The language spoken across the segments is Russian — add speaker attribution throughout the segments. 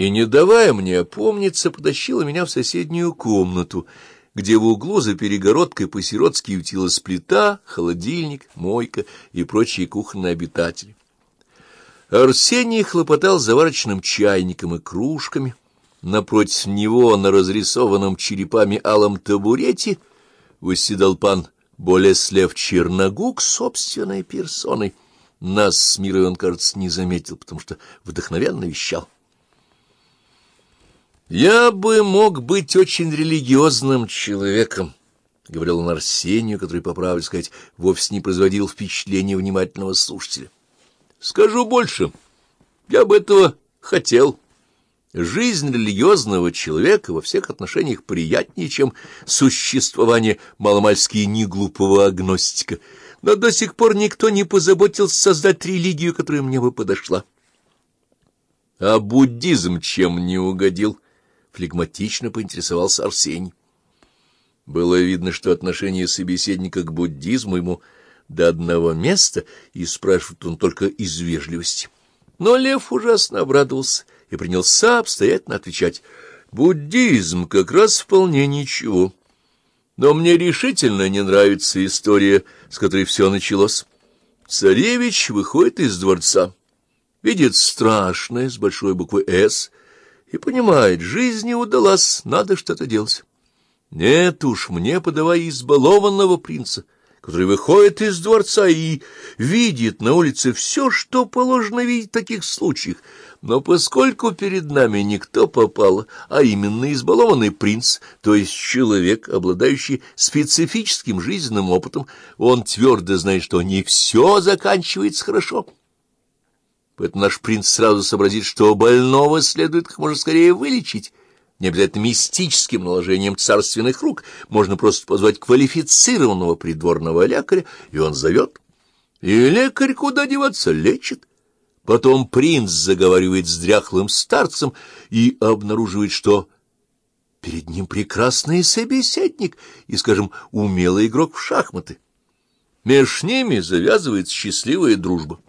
Speaker 1: и, не давая мне опомниться, потащила меня в соседнюю комнату, где в углу за перегородкой по-сиротски ютилась плита, холодильник, мойка и прочие кухонные обитатели. Арсений хлопотал заварочным чайником и кружками. Напротив него на разрисованном черепами алом табурете восседал пан Болеслев Черногук собственной персоной. Нас с Мирой он, кажется, не заметил, потому что вдохновенно вещал. «Я бы мог быть очень религиозным человеком», — говорил он Арсению, который, по правде сказать, вовсе не производил впечатления внимательного слушателя. «Скажу больше. Я бы этого хотел. Жизнь религиозного человека во всех отношениях приятнее, чем существование маломальски неглупого агностика, но до сих пор никто не позаботился создать религию, которая мне бы подошла. А буддизм чем не угодил?» — флегматично поинтересовался Арсений. Было видно, что отношение собеседника к буддизму ему до одного места, и спрашивает он только из вежливости. Но Лев ужасно обрадовался и принялся обстоятельно отвечать. «Буддизм как раз вполне ничего. Но мне решительно не нравится история, с которой все началось. Царевич выходит из дворца, видит страшное с большой буквы «С», и понимает, жизнь не удалась, надо что-то делать. Нет уж, мне подавай избалованного принца, который выходит из дворца и видит на улице все, что положено видеть в таких случаях. Но поскольку перед нами никто попал, а именно избалованный принц, то есть человек, обладающий специфическим жизненным опытом, он твердо знает, что не все заканчивается хорошо. Поэтому наш принц сразу сообразит, что больного следует как можно скорее вылечить. Не обязательно мистическим наложением царственных рук, можно просто позвать квалифицированного придворного лекаря, и он зовет. И лекарь куда деваться лечит. Потом принц заговаривает с дряхлым старцем и обнаруживает, что перед ним прекрасный собеседник и, скажем, умелый игрок в шахматы. Меж ними завязывается счастливая дружба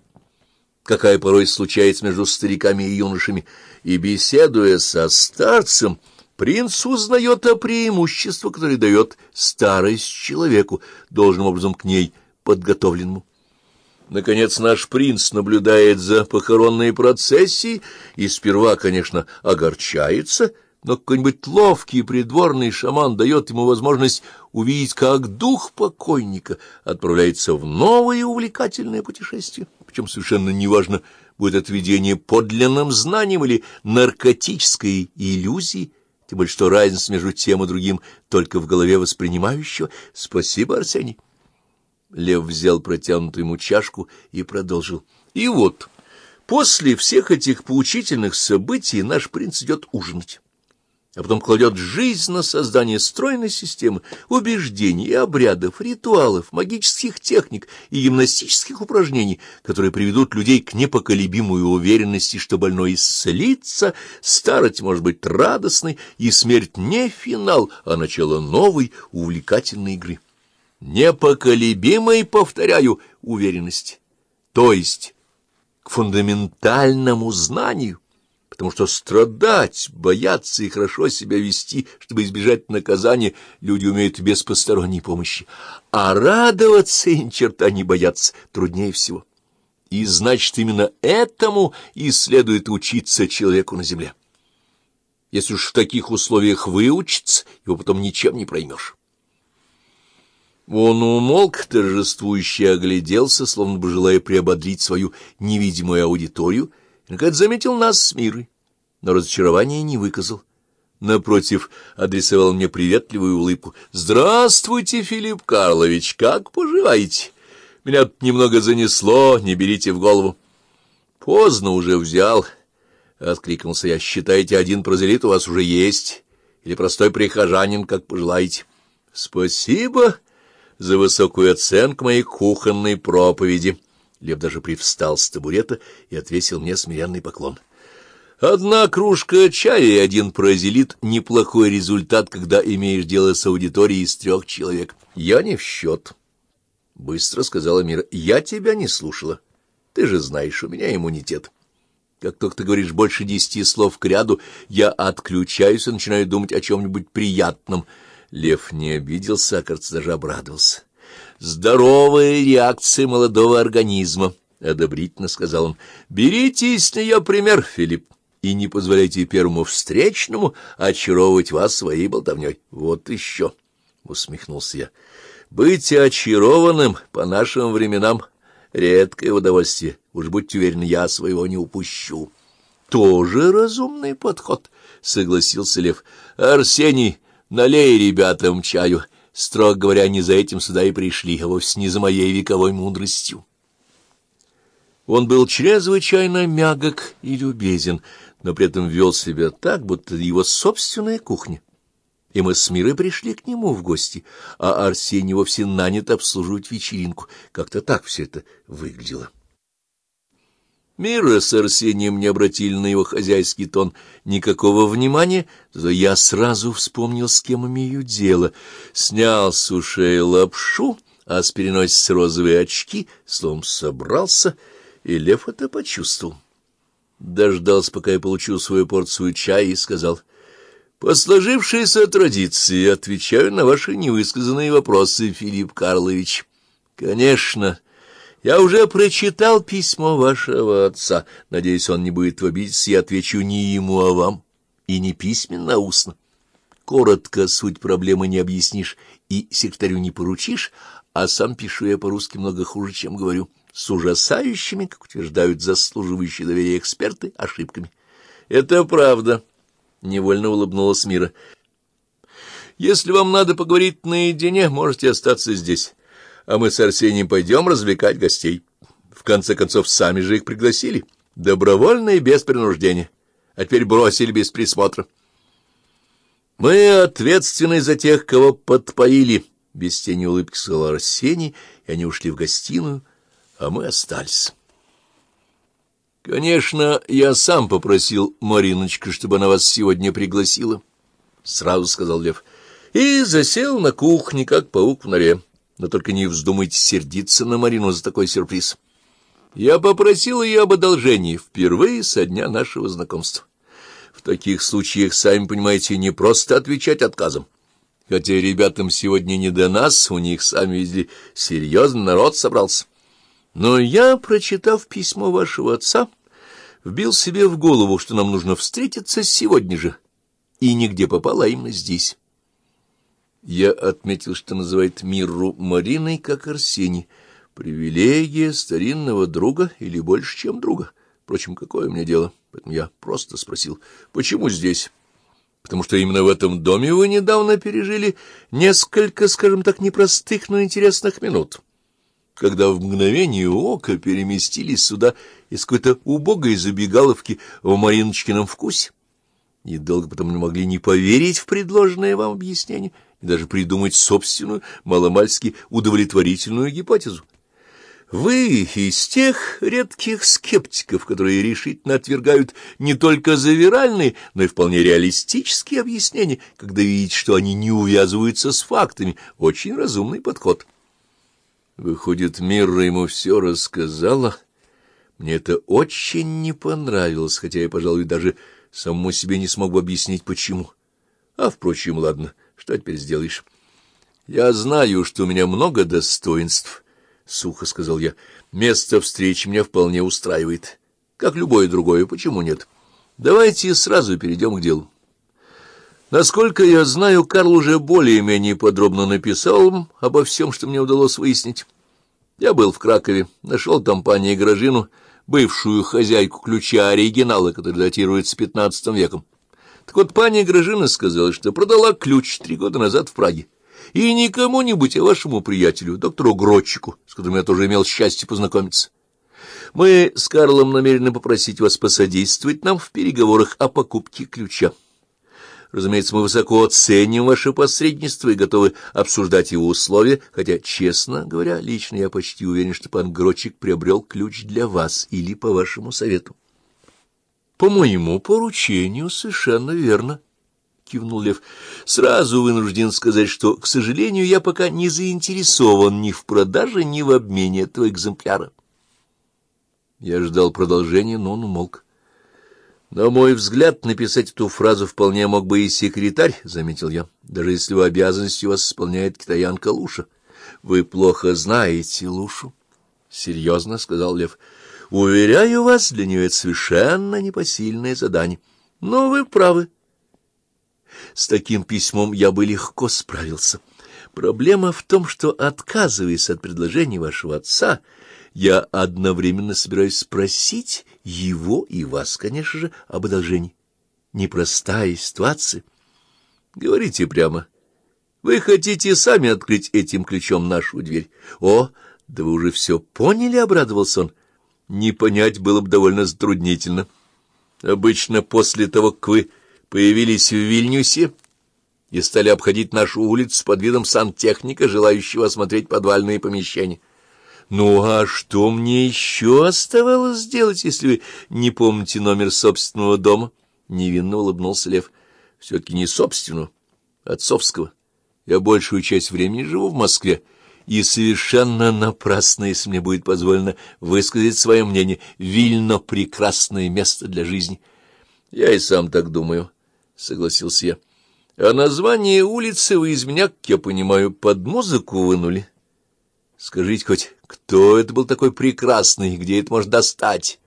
Speaker 1: какая порой случается между стариками и юношами, и, беседуя со старцем, принц узнает о преимуществах, которые дает старость человеку, должным образом к ней подготовленному. Наконец наш принц наблюдает за похоронной процессией и сперва, конечно, огорчается, но какой-нибудь ловкий придворный шаман дает ему возможность увидеть, как дух покойника отправляется в новое увлекательное путешествие причем совершенно неважно, будет это видение подлинным знанием или наркотической иллюзией, тем более что разница между тем и другим только в голове воспринимающего. Спасибо, Арсений. Лев взял протянутую ему чашку и продолжил. И вот, после всех этих поучительных событий наш принц идет ужинать а потом кладет жизнь на создание стройной системы убеждений, обрядов, ритуалов, магических техник и гимнастических упражнений, которые приведут людей к непоколебимой уверенности, что больной исцелится, старость может быть радостной, и смерть не финал, а начало новой увлекательной игры. Непоколебимой, повторяю, уверенности, то есть к фундаментальному знанию потому что страдать, бояться и хорошо себя вести, чтобы избежать наказания, люди умеют без посторонней помощи, а радоваться и ни черта не бояться труднее всего. И значит, именно этому и следует учиться человеку на земле. Если уж в таких условиях выучиться, его потом ничем не проймешь. Он умолк, торжествующе огляделся, словно бы желая приободрить свою невидимую аудиторию, наконец, заметил нас с Мирой но разочарования не выказал. Напротив, адресовал мне приветливую улыбку. «Здравствуйте, Филипп Карлович, как поживаете? Меня тут немного занесло, не берите в голову». «Поздно уже взял», — откликнулся я. «Считаете, один прозелит у вас уже есть? Или простой прихожанин, как пожелаете?» «Спасибо за высокую оценку моей кухонной проповеди». Лев даже привстал с табурета и отвесил мне смиренный поклон. Одна кружка чая и один прозелит — неплохой результат, когда имеешь дело с аудиторией из трех человек. Я не в счет. Быстро сказала Мира. Я тебя не слушала. Ты же знаешь, у меня иммунитет. Как только ты говоришь больше десяти слов к ряду, я отключаюсь и начинаю думать о чем-нибудь приятном. Лев не обиделся, а, кажется, даже обрадовался. Здоровая реакция молодого организма, — одобрительно сказал он. — Берите с нее пример, Филипп, и не позволяйте первому встречному очаровывать вас своей болтовней. Вот еще, — усмехнулся я. — Быть очарованным по нашим временам — редкое удовольствие. Уж будьте уверены, я своего не упущу. — Тоже разумный подход, — согласился Лев. — Арсений, налей ребятам чаю. — Строго говоря, не за этим сюда и пришли, а вовсе не за моей вековой мудростью. Он был чрезвычайно мягок и любезен, но при этом вел себя так, будто его собственная кухня. И мы с Мирой пришли к нему в гости, а Арсений вовсе нанят обслуживать вечеринку. Как-то так все это выглядело. Мира с Арсением не обратили на его хозяйский тон никакого внимания, зато я сразу вспомнил, с кем имею дело. Снял с ушей лапшу, а с переносиц розовые очки, словом, собрался, и Лев это почувствовал. Дождался, пока я получил свою порцию чая, и сказал, «По сложившейся традиции отвечаю на ваши невысказанные вопросы, Филипп Карлович». «Конечно». Я уже прочитал письмо вашего отца. Надеюсь, он не будет в обиде, я отвечу не ему, а вам. И не письменно, а устно. Коротко суть проблемы не объяснишь и секретарю не поручишь, а сам пишу я по-русски много хуже, чем говорю, с ужасающими, как утверждают заслуживающие доверия эксперты, ошибками. Это правда, — невольно улыбнулась Мира. Если вам надо поговорить наедине, можете остаться здесь а мы с Арсением пойдем развлекать гостей. В конце концов, сами же их пригласили. Добровольно и без принуждения. А теперь бросили без присмотра. Мы ответственны за тех, кого подпоили. Без тени улыбки сказал Арсений, и они ушли в гостиную, а мы остались. Конечно, я сам попросил Мариночку, чтобы она вас сегодня пригласила, — сразу сказал Лев, — и засел на кухне, как паук в норе но только не вздумайте сердиться на Марину за такой сюрприз. Я попросил ее об одолжении впервые со дня нашего знакомства. В таких случаях, сами понимаете, не просто отвечать отказом. Хотя ребятам сегодня не до нас, у них, сами видели, серьезный народ собрался. Но я, прочитав письмо вашего отца, вбил себе в голову, что нам нужно встретиться сегодня же, и нигде попало, а именно здесь. Я отметил, что называет Мирру Мариной, как Арсений. Привилегия старинного друга или больше, чем друга. Впрочем, какое мне дело? Поэтому я просто спросил, почему здесь? Потому что именно в этом доме вы недавно пережили несколько, скажем так, непростых, но интересных минут. Когда в мгновение ока переместились сюда из какой-то убогой забегаловки в Мариночкином вкусе. И долго потом не могли не поверить в предложенное вам объяснение — и даже придумать собственную, маломальски удовлетворительную гипотезу. Вы из тех редких скептиков, которые решительно отвергают не только завиральные, но и вполне реалистические объяснения, когда видите, что они не увязываются с фактами. Очень разумный подход. Выходит, Мирра ему все рассказала. Мне это очень не понравилось, хотя я, пожалуй, даже самому себе не смог бы объяснить, почему. А, впрочем, ладно. Что теперь сделаешь? — Я знаю, что у меня много достоинств, — сухо сказал я. — Место встречи меня вполне устраивает. Как любое другое, почему нет? Давайте сразу перейдем к делу. Насколько я знаю, Карл уже более-менее подробно написал обо всем, что мне удалось выяснить. Я был в Кракове, нашел там пани Грожину, бывшую хозяйку ключа оригинала, который датируется пятнадцатым веком. Так вот, пани Грожина сказала, что продала ключ три года назад в Праге. И не кому-нибудь, а вашему приятелю, доктору Гротчику, с которым я тоже имел счастье познакомиться. Мы с Карлом намерены попросить вас посодействовать нам в переговорах о покупке ключа. Разумеется, мы высоко оценим ваше посредничество и готовы обсуждать его условия, хотя, честно говоря, лично я почти уверен, что пан Гротчик приобрел ключ для вас или по вашему совету. По моему поручению, совершенно верно, — кивнул Лев. Сразу вынужден сказать, что, к сожалению, я пока не заинтересован ни в продаже, ни в обмене этого экземпляра. Я ждал продолжения, но он умолк. На мой взгляд, написать эту фразу вполне мог бы и секретарь, — заметил я, — даже если его обязанности вас исполняет китаянка Луша. — Вы плохо знаете Лушу, — серьезно сказал Лев. — Уверяю вас, для нее это совершенно непосильное задание. Но вы правы. С таким письмом я бы легко справился. Проблема в том, что, отказываясь от предложения вашего отца, я одновременно собираюсь спросить его и вас, конечно же, об одолжении. Непростая ситуация. Говорите прямо. Вы хотите сами открыть этим ключом нашу дверь? О, да вы уже все поняли, — обрадовался он. Не понять было бы довольно затруднительно. Обычно после того, как вы появились в Вильнюсе и стали обходить нашу улицу под видом сантехника, желающего осмотреть подвальные помещения, ну, а что мне еще оставалось сделать, если вы не помните номер собственного дома? Невинно улыбнулся Лев. Все-таки не собственного, отцовского. Я большую часть времени живу в Москве, и совершенно напрасно, если мне будет позволено высказать свое мнение. Вильно — прекрасное место для жизни. Я и сам так думаю, — согласился я. А название улицы вы из меня, как я понимаю, под музыку вынули. Скажите хоть, кто это был такой прекрасный, где это можно достать?